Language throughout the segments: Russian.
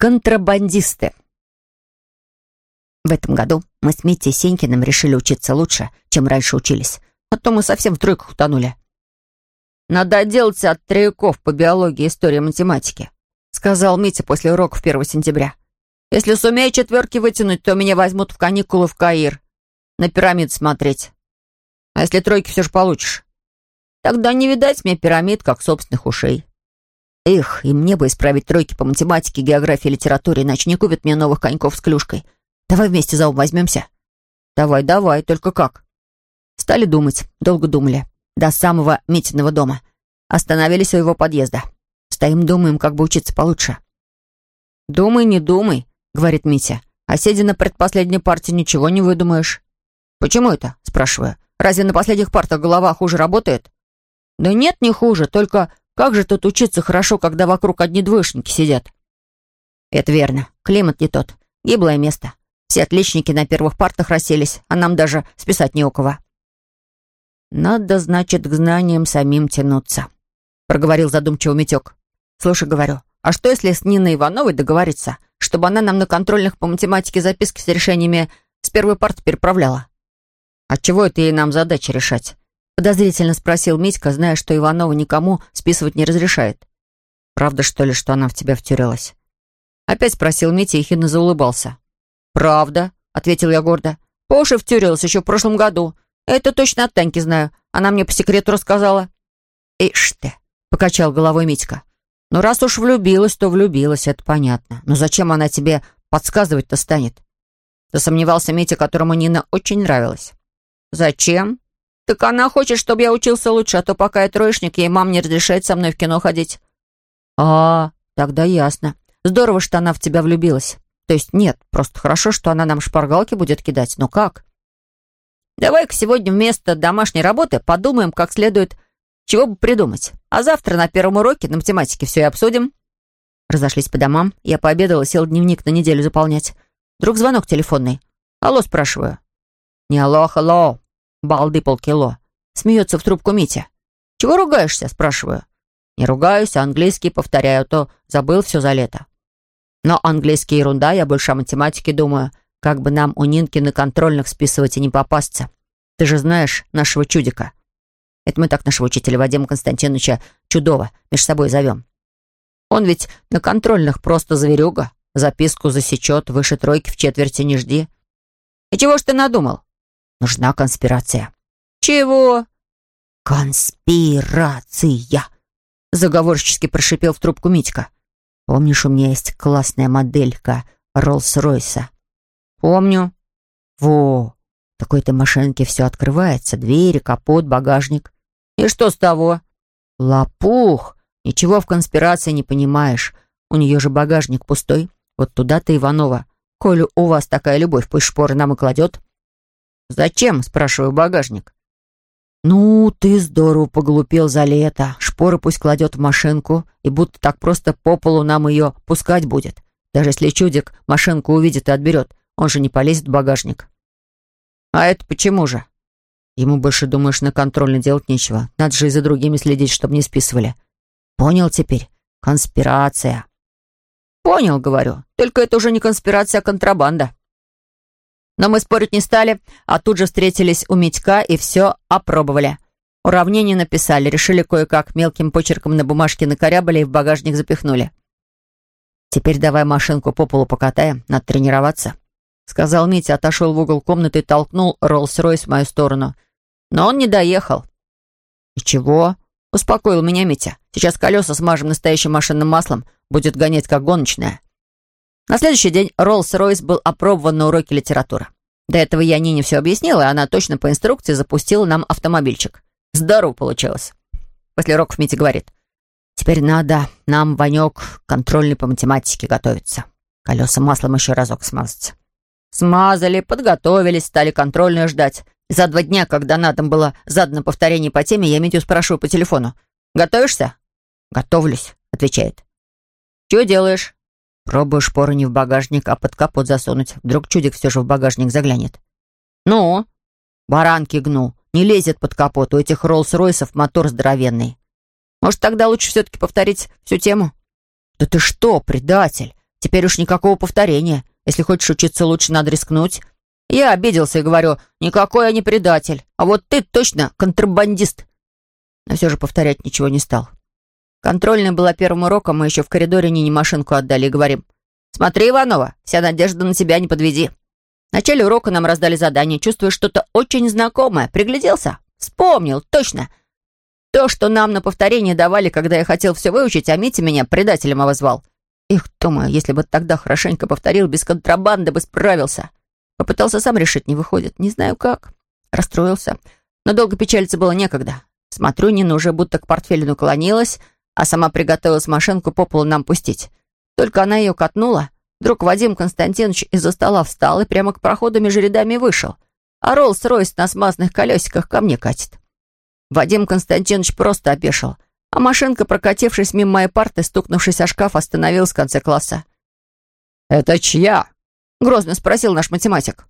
Контрабандисты. В этом году мы с Митей Сенькиным решили учиться лучше, чем раньше учились. А то мы совсем в тройках утонули. «Надо отделаться от трояков по биологии, истории, математике», сказал Митя после уроков 1 сентября. «Если сумею четверки вытянуть, то меня возьмут в каникулы в Каир. На пирамид смотреть. А если тройки все же получишь? Тогда не видать мне пирамид, как собственных ушей». Эх, и мне бы исправить тройки по математике, географии, литературе, иначе не купят мне новых коньков с клюшкой. Давай вместе за ум возьмемся. Давай, давай, только как? Стали думать, долго думали. До самого Митиного дома. Остановились у его подъезда. Стоим, думаем, как бы учиться получше. «Думай, не думай», — говорит Митя. «А сидя на предпоследней парте, ничего не выдумаешь». «Почему это?» — спрашиваю. «Разве на последних партах голова хуже работает?» «Да нет, не хуже, только как же тут учиться хорошо, когда вокруг одни двоечники сидят? Это верно. Климат не тот. Гиблое место. Все отличники на первых партах расселись, а нам даже списать не у кого. «Надо, значит, к знаниям самим тянуться», — проговорил задумчиво Митек. «Слушай, говорю, а что, если с Ниной Ивановой договориться, чтобы она нам на контрольных по математике записки с решениями с первой парты переправляла?» «А чего это ей нам задачи решать? Подозрительно спросил Митька, зная, что Иванова никому списывать не разрешает. «Правда, что ли, что она в тебя втюрилась?» Опять спросил Митя и хидно заулыбался. «Правда», — ответил я гордо. «По уши втюрилась еще в прошлом году. Это точно от Таньки знаю. Она мне по секрету рассказала». «Ишь ты», — покачал головой Митька. «Ну, раз уж влюбилась, то влюбилась, это понятно. Но зачем она тебе подсказывать-то станет?» Засомневался Митя, которому Нина очень нравилась. «Зачем?» «Так она хочет, чтобы я учился лучше, а то пока я троечник, ей мам не разрешает со мной в кино ходить». «А, тогда ясно. Здорово, что она в тебя влюбилась. То есть нет, просто хорошо, что она нам шпаргалки будет кидать. Но как?» «Давай-ка сегодня вместо домашней работы подумаем, как следует, чего бы придумать. А завтра на первом уроке на математике все и обсудим». Разошлись по домам. Я пообедала, сел дневник на неделю заполнять. Вдруг звонок телефонный. «Алло», спрашиваю. «Не алло, алло, балды полкило. Смеется в трубку Митя. «Чего ругаешься?» – спрашиваю. «Не ругаюсь, а английский повторяю, то забыл все за лето». Но английский ерунда, я больше о математике думаю. Как бы нам у Нинки на контрольных списывать и не попасться. Ты же знаешь нашего чудика. Это мы так нашего учителя Вадима Константиновича Чудова между собой зовем. Он ведь на контрольных просто зверюга. Записку засечет, выше тройки в четверти не жди. И чего ж ты надумал? Нужна конспирация. Чего? Конспирация, заговорчески прошипел в трубку Митька. Помнишь, у меня есть классная моделька Роллс-Ройса? Помню. Во, такой-то машинке все открывается. Двери, капот, багажник. И что с того? Лопух. Ничего в конспирации не понимаешь. У нее же багажник пустой. Вот туда-то Иванова. Коли у вас такая любовь, пусть шпоры нам и кладет. «Зачем?» — спрашиваю багажник. «Ну, ты здорово поглупел за лето. Шпоры пусть кладет в машинку, и будто так просто по полу нам ее пускать будет. Даже если чудик машинку увидит и отберет, он же не полезет в багажник». «А это почему же?» Ему больше, думаешь, на контрольно делать нечего. Надо же и за другими следить, чтобы не списывали. Понял теперь? Конспирация. Понял, говорю. Только это уже не конспирация, а контрабанда. Но мы спорить не стали, а тут же встретились у Митька и все опробовали. Уравнение написали, решили кое-как, мелким почерком на бумажке накорябали и в багажник запихнули. «Теперь давай машинку по полу покатаем, надо тренироваться», — сказал Митя, отошел в угол комнаты и толкнул Роллс-Ройс в мою сторону. Но он не доехал. «И чего?» — успокоил меня Митя. «Сейчас колеса смажем настоящим машинным маслом, будет гонять как гоночная». На следующий день Роллс-Ройс был опробован на уроке литературы. До этого я Нине все объяснила, и она точно по инструкции запустила нам автомобильчик. Здорово получилось. После уроков Митя говорит, «Теперь надо нам, Ванек, контрольный по математике готовиться. Колеса маслом еще разок смазать». Смазали, подготовились, стали контрольную ждать. За два дня, когда на дом было задано повторение по теме, я Митю спрашиваю по телефону. «Готовишься?» «Готовлюсь», — отвечает. «Чего делаешь?» Пробую шпоры не в багажник, а под капот засунуть. Вдруг чудик все же в багажник заглянет. «Ну?» «Баранки гну. Не лезет под капот. У этих Роллс-Ройсов мотор здоровенный. Может, тогда лучше все-таки повторить всю тему?» «Да ты что, предатель? Теперь уж никакого повторения. Если хочешь учиться лучше, надо рискнуть. Я обиделся и говорю, никакой я не предатель, а вот ты точно контрабандист. Но все же повторять ничего не стал. Контрольная была первым уроком, мы еще в коридоре Нине машинку отдали и говорим, «Смотри, Иванова, вся надежда на тебя, не подведи». В начале урока нам раздали задание, чувствуя что-то очень знакомое. Пригляделся, вспомнил, точно. То, что нам на повторение давали, когда я хотел все выучить, а Митя меня предателем обозвал. Их, думаю, если бы тогда хорошенько повторил, без контрабанды бы справился. Попытался сам решить, не выходит. Не знаю как. Расстроился. Но долго печалиться было некогда. Смотрю, Нина уже будто к портфелю наклонилась, а сама приготовилась машинку по полу нам пустить. Только она ее катнула. Вдруг Вадим Константинович из-за стола встал и прямо к проходу между рядами вышел. А Роллс-Ройс на смазанных колесиках ко мне катит. Вадим Константинович просто опешил. А машинка, прокатившись мимо моей парты, стукнувшись о шкаф, остановилась в конце класса. «Это чья?» — грозно спросил наш математик.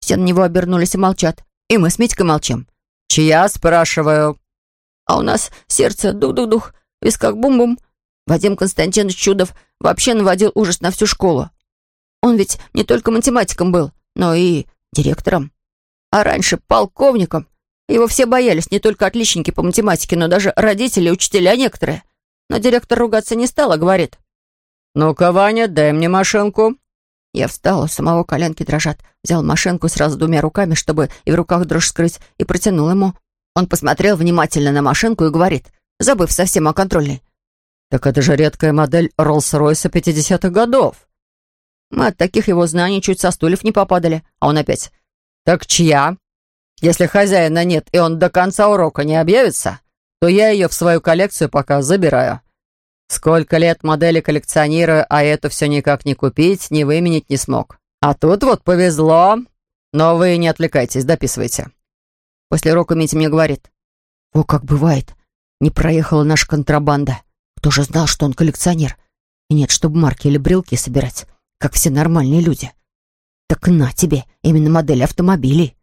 Все на него обернулись и молчат. И мы с Митькой молчим. «Чья?» — спрашиваю. А у нас сердце дух-дух-дух, в висках бум-бум. Вадим Константинович Чудов вообще наводил ужас на всю школу. Он ведь не только математиком был, но и директором. А раньше полковником. Его все боялись, не только отличники по математике, но даже родители, учителя некоторые. Но директор ругаться не стал, а говорит. «Ну-ка, Ваня, дай мне машинку». Я встала, самого коленки дрожат. Взял машинку сразу двумя руками, чтобы и в руках дрожь скрыть, и протянул ему. Он посмотрел внимательно на машинку и говорит, забыв совсем о контрольной. «Так это же редкая модель Роллс-Ройса 50-х годов». Мы от таких его знаний чуть со стульев не попадали. А он опять. «Так чья? Если хозяина нет, и он до конца урока не объявится, то я ее в свою коллекцию пока забираю. Сколько лет модели коллекционирую, а это все никак не купить, не выменить не смог. А тут вот повезло. Но вы не отвлекайтесь, дописывайте. После урока Митя мне говорит. О, как бывает. Не проехала наша контрабанда. Кто же знал, что он коллекционер? И нет, чтобы марки или брелки собирать, как все нормальные люди. Так на тебе, именно модель автомобилей.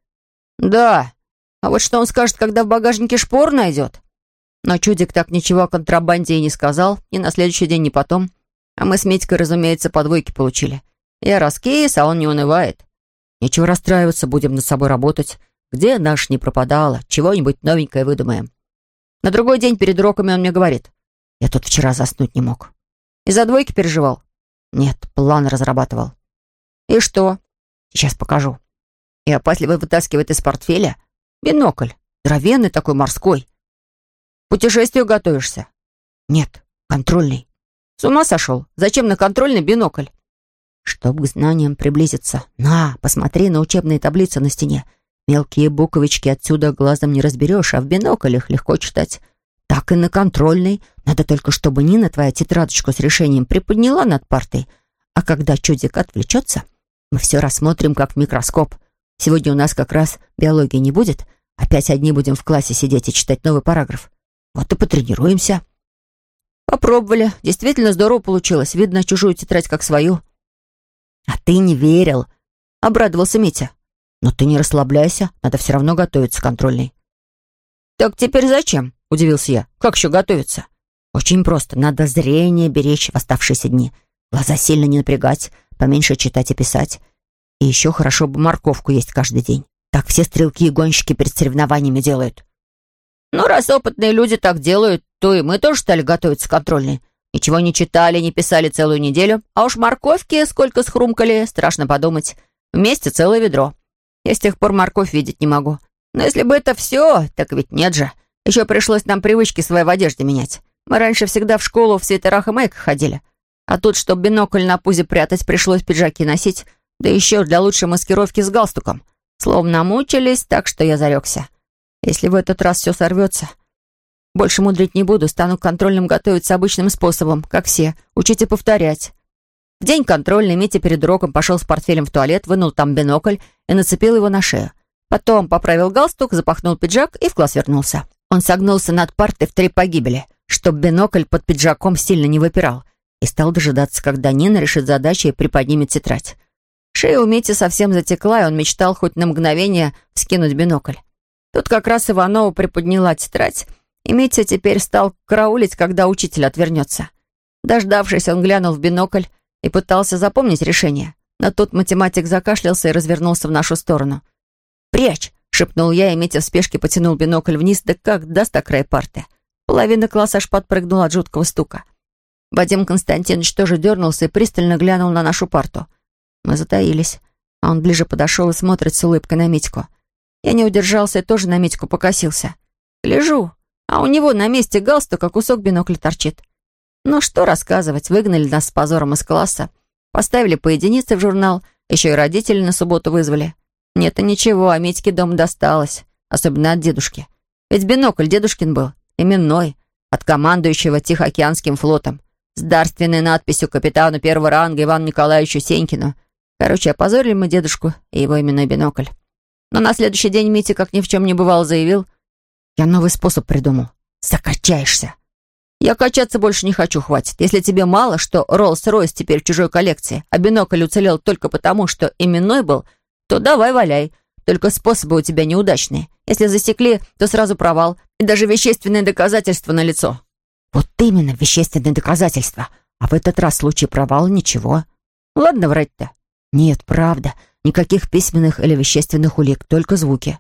Да, а вот что он скажет, когда в багажнике шпор найдет? Но Чудик так ничего о контрабанде и не сказал, ни на следующий день, ни потом. А мы с Митькой, разумеется, по двойке получили. Я раскис, а он не унывает. Нечего расстраиваться, будем над собой работать. Где наш не пропадала, чего-нибудь новенькое выдумаем. На другой день перед уроками он мне говорит. Я тут вчера заснуть не мог. Из-за двойки переживал? Нет, план разрабатывал. И что? Сейчас покажу. И опасливо вытаскивает из портфеля бинокль, здоровенный такой морской путешествию готовишься?» «Нет, контрольный». «С ума сошел? Зачем на контрольный бинокль?» «Чтоб к знаниям приблизиться. На, посмотри на учебные таблицы на стене. Мелкие буковички отсюда глазом не разберешь, а в бинокль их легко читать. Так и на контрольный. Надо только, чтобы Нина твоя тетрадочку с решением приподняла над партой. А когда чудик отвлечется, мы все рассмотрим как в микроскоп. Сегодня у нас как раз биологии не будет. Опять одни будем в классе сидеть и читать новый параграф. Вот и потренируемся. Попробовали. Действительно здорово получилось. Видно чужую тетрадь как свою. А ты не верил. Обрадовался Митя. Но ты не расслабляйся. Надо все равно готовиться к контрольной. Так теперь зачем? Удивился я. Как еще готовиться? Очень просто. Надо зрение беречь в оставшиеся дни. Глаза сильно не напрягать. Поменьше читать и писать. И еще хорошо бы морковку есть каждый день. Так все стрелки и гонщики перед соревнованиями делают. Ну, раз опытные люди так делают, то и мы тоже стали готовиться к контрольной. Ничего не читали, не писали целую неделю. А уж морковки сколько схрумкали, страшно подумать. Вместе целое ведро. Я с тех пор морковь видеть не могу. Но если бы это все, так ведь нет же. Еще пришлось нам привычки своей в одежде менять. Мы раньше всегда в школу в свитерах и майках ходили. А тут, чтобы бинокль на пузе прятать, пришлось пиджаки носить. Да еще для лучшей маскировки с галстуком. Словно мучились, так что я зарекся. Если в этот раз все сорвется, больше мудрить не буду, стану контрольным готовиться обычным способом, как все, учить и повторять. В день контрольный Митя перед уроком пошел с портфелем в туалет, вынул там бинокль и нацепил его на шею. Потом поправил галстук, запахнул пиджак и в класс вернулся. Он согнулся над партой в три погибели, чтоб бинокль под пиджаком сильно не выпирал, и стал дожидаться, когда Нина решит задачу и приподнимет тетрадь. Шея у Мити совсем затекла, и он мечтал хоть на мгновение вскинуть бинокль. Тут как раз Иванова приподняла тетрадь, и Митя теперь стал караулить, когда учитель отвернется. Дождавшись, он глянул в бинокль и пытался запомнить решение. Но тут математик закашлялся и развернулся в нашу сторону. «Прячь!» — шепнул я, и Митя в спешке потянул бинокль вниз, да как даст о край парты. Половина класса аж подпрыгнула от жуткого стука. Вадим Константинович тоже дернулся и пристально глянул на нашу парту. Мы затаились, а он ближе подошел и смотрит с улыбкой на Митьку. Я не удержался и тоже на Митьку покосился. Гляжу, а у него на месте галстука кусок бинокля торчит. Ну что рассказывать, выгнали нас с позором из класса. Поставили по единице в журнал, еще и родители на субботу вызвали. Нет, и ничего, а Митьке дом досталось, особенно от дедушки. Ведь бинокль дедушкин был, именной, от командующего Тихоокеанским флотом, с дарственной надписью капитану первого ранга Ивану Николаевичу Сенькину. Короче, опозорили мы дедушку и его именной бинокль. Но на следующий день Митя, как ни в чем не бывало, заявил, «Я новый способ придумал. Закачаешься». Я качаться больше не хочу, хватит. Если тебе мало, что Роллс-Ройс теперь в чужой коллекции, а бинокль уцелел только потому, что именной был, то давай валяй. Только способы у тебя неудачные. Если засекли, то сразу провал. И даже вещественные доказательства на лицо. Вот именно, вещественные доказательства. А в этот раз в случае провала ничего. Ладно врать-то. Нет, правда. Никаких письменных или вещественных улик, только звуки.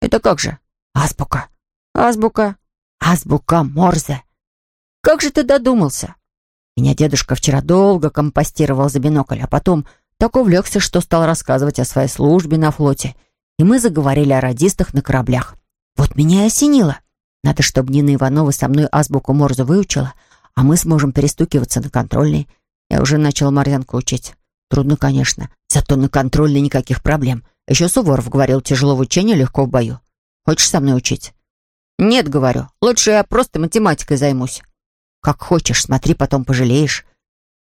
Это как же? Азбука. Азбука. Азбука Морзе. Как же ты додумался? Меня дедушка вчера долго компостировал за бинокль, а потом так увлекся, что стал рассказывать о своей службе на флоте. И мы заговорили о радистах на кораблях. Вот меня и осенило. Надо, чтобы Нина Иванова со мной азбуку Морзе выучила, а мы сможем перестукиваться на контрольный. Я уже начал Марьянку учить. Трудно, конечно. Зато на контрольной никаких проблем. Еще Суворов говорил, тяжело в учении, легко в бою. Хочешь со мной учить? Нет, говорю. Лучше я просто математикой займусь. Как хочешь, смотри, потом пожалеешь.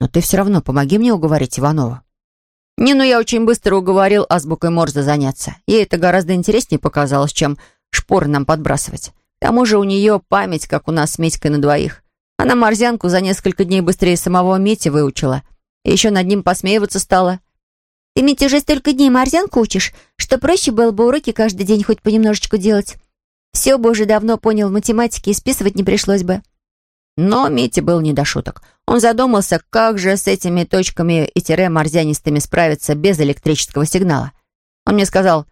Но ты все равно помоги мне уговорить Иванова. Не, ну я очень быстро уговорил азбукой Морзе заняться. Ей это гораздо интереснее показалось, чем шпоры нам подбрасывать. К тому же у нее память, как у нас с Митькой на двоих. Она морзянку за несколько дней быстрее самого Мити выучила. И еще над ним посмеиваться стала. «Ты, Митя, уже столько дней морзянку учишь, что проще было бы уроки каждый день хоть понемножечку делать. Все бы уже давно понял в математике и списывать не пришлось бы». Но Мите был не до шуток. Он задумался, как же с этими точками и тире морзянистыми справиться без электрического сигнала. Он мне сказал,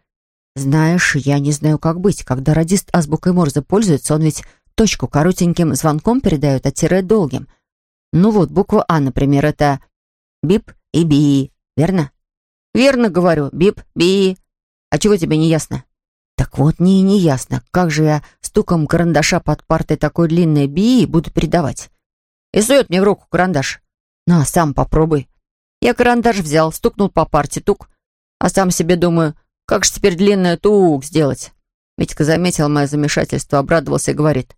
«Знаешь, я не знаю, как быть. Когда радист азбукой Морзе пользуется, он ведь точку коротеньким звонком передает, а тире долгим. Ну вот, буква А, например, это бип и би, верно?» «Верно, говорю, бип, би. А чего тебе не ясно?» Так вот, мне и не ясно, как же я стуком карандаша под партой такой длинной би буду передавать. И сует мне в руку карандаш. На, сам попробуй. Я карандаш взял, стукнул по парте, тук. А сам себе думаю, как же теперь длинное тук сделать? Митька заметил мое замешательство, обрадовался и говорит.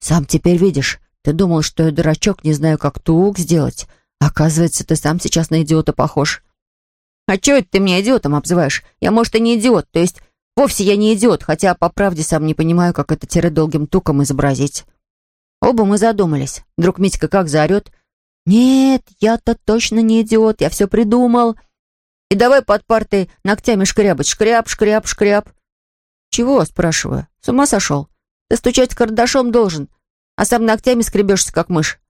Сам теперь видишь, ты думал, что я дурачок, не знаю, как тук сделать. Оказывается, ты сам сейчас на идиота похож. А чего это ты меня идиотом обзываешь? Я, может, и не идиот, то есть Вовсе я не идиот, хотя по правде сам не понимаю, как это тире долгим туком изобразить. Оба мы задумались. Вдруг Митька как заорет. «Нет, я-то точно не идиот, я все придумал. И давай под партой ногтями шкрябать. Шкряб, шкряб, шкряб». «Чего?» — спрашиваю. «С ума сошел? Ты стучать карандашом должен, а сам ногтями скребешься, как мышь».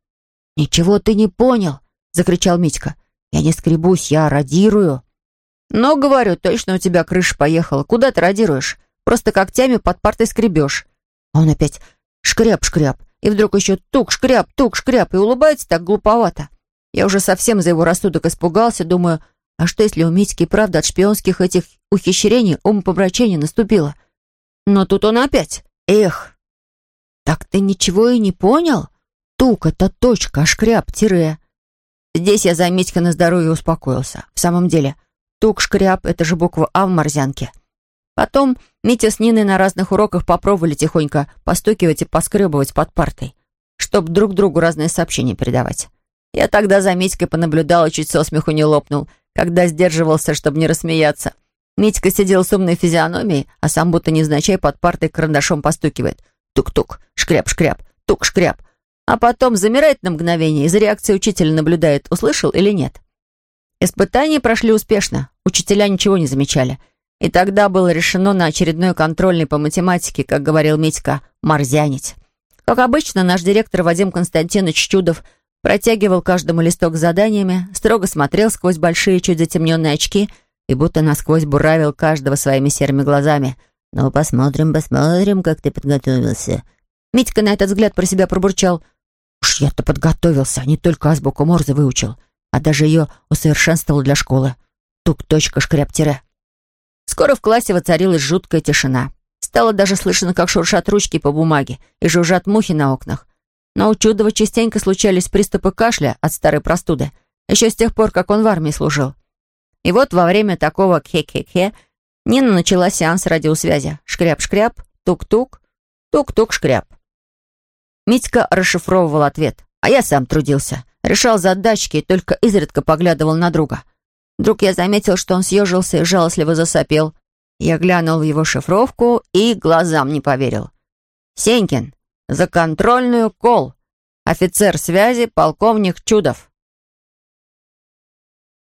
«Ничего ты не понял!» — закричал Митька. «Я не скребусь, я радирую». «Но, говорю, точно у тебя крыша поехала. Куда ты радируешь? Просто когтями под партой скребешь». А он опять шкряб-шкряб. И вдруг еще тук-шкряб, тук-шкряб. И улыбается так глуповато. Я уже совсем за его рассудок испугался. Думаю, а что если у Митьки правда от шпионских этих ухищрений умопомрачение наступило? Но тут он опять. Эх, так ты ничего и не понял? Тук — это точка, а шкряб — тире. Здесь я за Митька на здоровье успокоился. В самом деле — Тук-шкряб — это же буква А в морзянке. Потом Митя с Ниной на разных уроках попробовали тихонько постукивать и поскребывать под партой, чтобы друг другу разные сообщения передавать. Я тогда за Митькой понаблюдал и чуть со смеху не лопнул, когда сдерживался, чтобы не рассмеяться. Митька сидел с умной физиономией, а сам будто невзначай под партой карандашом постукивает. Тук-тук, шкряб-шкряб, тук-шкряб. А потом замирает на мгновение и за реакцией учителя наблюдает, услышал или нет. Испытания прошли успешно, учителя ничего не замечали. И тогда было решено на очередной контрольный по математике, как говорил Митька, морзянить. Как обычно, наш директор Вадим Константинович Чудов Протягивал каждому листок с заданиями, строго смотрел сквозь большие, чуть затемненные очки и будто насквозь буравил каждого своими серыми глазами. «Ну, посмотрим, посмотрим, как ты подготовился». Митька на этот взгляд про себя пробурчал. «Уж я-то подготовился, не только азбуку Морзе выучил, а даже ее усовершенствовал для школы. Тук, точка, шкряп, тире». Скоро в классе воцарилась жуткая тишина. Стало даже слышно, как шуршат ручки по бумаге и жужжат мухи на окнах. Но у Чудова частенько случались приступы кашля от старой простуды, еще с тех пор, как он в армии служил. И вот во время такого кхе-кхе Нина начала сеанс радиосвязи. Шкряп-шкряп, тук-тук, тук-тук-шкряп. Митька расшифровывал ответ, а я сам трудился. Решал задачки и только изредка поглядывал на друга. Вдруг я заметил, что он съежился и жалостливо засопел. Я глянул в его шифровку и глазам не поверил. «Сенькин, за контрольную кол. Офицер связи, полковник Чудов».